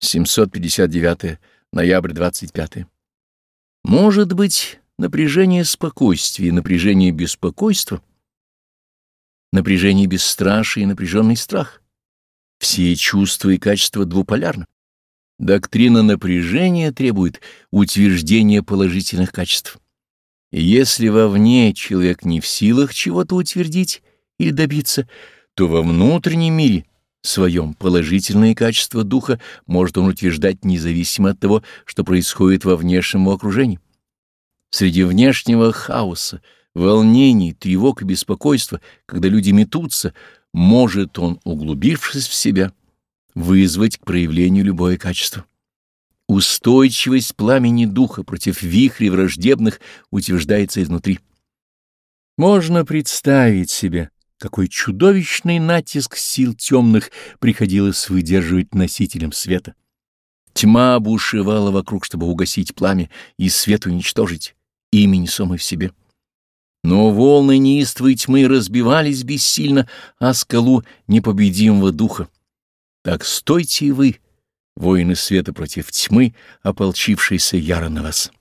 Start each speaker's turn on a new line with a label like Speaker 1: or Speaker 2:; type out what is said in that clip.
Speaker 1: 759 ноябрь 25 Может быть, напряжение спокойствия и напряжение беспокойства, напряжение бесстрашия и напряженный страх. Все чувства и качества двуполярны. Доктрина напряжения требует утверждения положительных качеств. И если вовне человек не в силах чего-то утвердить или добиться, то во внутреннем мире своем положительные качества духа может он утверждать независимо от того, что происходит во внешнем окружении. Среди внешнего хаоса, волнений, тревог и беспокойства, когда люди метутся, может он, углубившись в себя, вызвать к проявлению любое качество. Устойчивость пламени духа против вихрей враждебных утверждается изнутри. Можно представить себе, какой чудовищный натиск сил темных приходилось выдерживать носителям света. Тьма бушевала вокруг, чтобы угасить пламя и свет уничтожить, ими несомый в себе. Но волны неистовой тьмы разбивались бессильно о скалу непобедимого духа. Так стойте и вы, воины света против тьмы, ополчившиеся яро на вас.